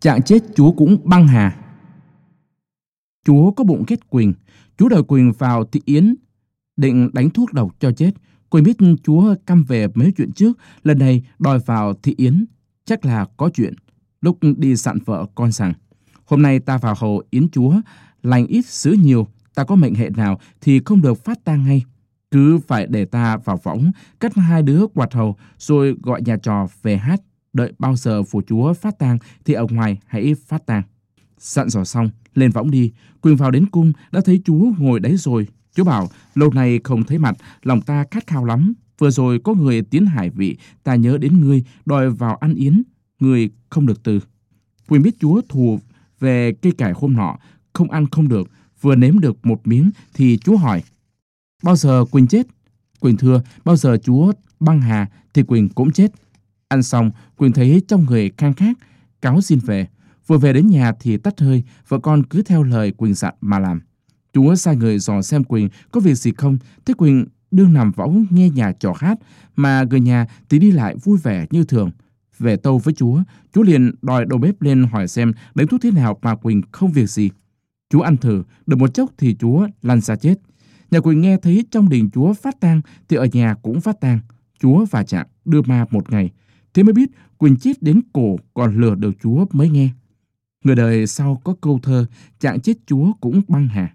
Trạng chết Chúa cũng băng hà. Chúa có bụng kết Quỳnh. Chúa đòi Quỳnh vào thị yến, định đánh thuốc độc cho chết. Quỳnh biết Chúa căm về mấy chuyện trước, lần này đòi vào thị yến. Chắc là có chuyện. Lúc đi sẵn vợ con rằng, hôm nay ta vào hầu yến Chúa, lành ít xứ nhiều, ta có mệnh hệ nào thì không được phát tang ngay. Cứ phải để ta vào võng, cắt hai đứa quạt hầu, rồi gọi nhà trò về hát. Đợi bao giờ phủ chúa phát tang thì ở ngoài hãy phát tang. Dặn dò xong, lên võng đi. Quỳnh vào đến cung, đã thấy chúa ngồi đấy rồi. Chúa bảo, lâu nay không thấy mặt, lòng ta khát khao lắm. Vừa rồi có người tiến hải vị, ta nhớ đến ngươi, đòi vào ăn yến. Ngươi không được từ. Quỳnh biết chúa thù về cây cải hôm nọ, không ăn không được. Vừa nếm được một miếng thì chúa hỏi, bao giờ Quỳnh chết? Quỳnh thưa, bao giờ chúa băng hà thì Quỳnh cũng chết. Ăn xong, Quỳnh thấy trong người khang khác, cáo xin về. Vừa về đến nhà thì tắt hơi, vợ con cứ theo lời Quỳnh dặn dạ mà làm. Chúa sai người dò xem Quỳnh có việc gì không, thế Quỳnh đương nằm võng nghe nhà trò hát, mà người nhà thì đi lại vui vẻ như thường. Về tâu với Chúa, Chúa liền đòi đầu bếp lên hỏi xem đánh thuốc thế nào mà Quỳnh không việc gì. Chúa ăn thử, được một chốc thì Chúa lăn ra chết. Nhà Quỳnh nghe thấy trong đình Chúa phát tang thì ở nhà cũng phát tang. Chúa và Trạng đưa ma một ngày. Thế mới biết Quỳnh chết đến cổ còn lừa được Chúa mới nghe. Người đời sau có câu thơ Trạng chết Chúa cũng băng hà.